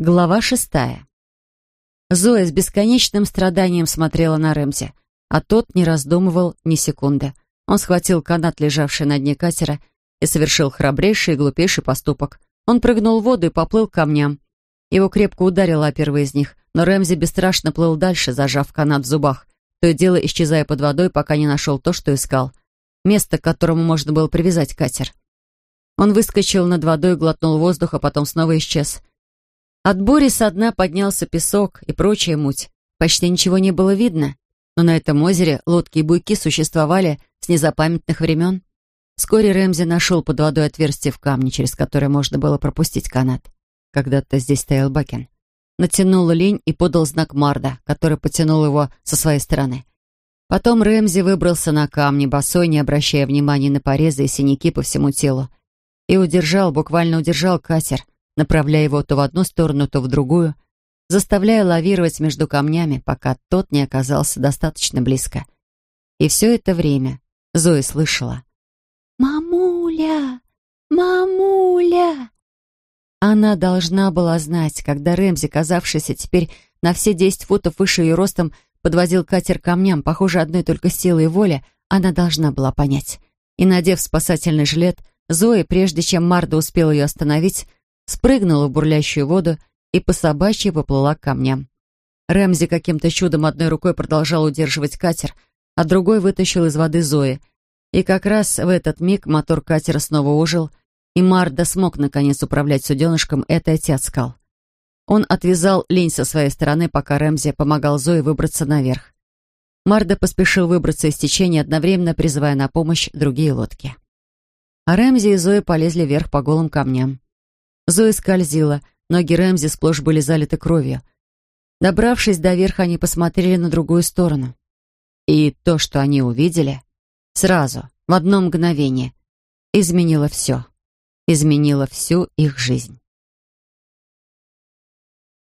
Глава шестая. Зоя с бесконечным страданием смотрела на Рэмзи, а тот не раздумывал ни секунды. Он схватил канат, лежавший на дне катера, и совершил храбрейший и глупейший поступок. Он прыгнул в воду и поплыл к камням. Его крепко ударило о первый из них, но Рэмзи бесстрашно плыл дальше, зажав канат в зубах, то и дело исчезая под водой, пока не нашел то, что искал. Место, к которому можно было привязать катер. Он выскочил над водой, глотнул воздуха, потом снова исчез. От бури со дна поднялся песок и прочая муть. Почти ничего не было видно, но на этом озере лодки и буйки существовали с незапамятных времен. Вскоре Рэмзи нашел под водой отверстие в камне, через которое можно было пропустить канат. Когда-то здесь стоял Бакен. Натянул лень и подал знак Марда, который потянул его со своей стороны. Потом Рэмзи выбрался на камни, босой, не обращая внимания на порезы и синяки по всему телу. И удержал, буквально удержал катер — направляя его то в одну сторону, то в другую, заставляя лавировать между камнями, пока тот не оказался достаточно близко. И все это время Зоя слышала. «Мамуля! Мамуля!» Она должна была знать, когда Рэмзи, казавшийся теперь на все десять футов выше ее ростом, подводил катер камням, похоже, одной только силой воли, она должна была понять. И, надев спасательный жилет, Зоя, прежде чем Марда успела ее остановить, спрыгнула в бурлящую воду и по собачьи поплыла к камням. Рэмзи каким-то чудом одной рукой продолжал удерживать катер, а другой вытащил из воды Зои. И как раз в этот миг мотор катера снова ожил, и Марда смог наконец управлять суденышком и отойти от скал. Он отвязал лень со своей стороны, пока Рэмзи помогал Зое выбраться наверх. Марда поспешил выбраться из течения, одновременно призывая на помощь другие лодки. А Рэмзи и Зоя полезли вверх по голым камням. Зоя скользила, ноги Рэмзи сплошь были залиты кровью. Добравшись до верха, они посмотрели на другую сторону. И то, что они увидели, сразу, в одно мгновение, изменило все. Изменило всю их жизнь.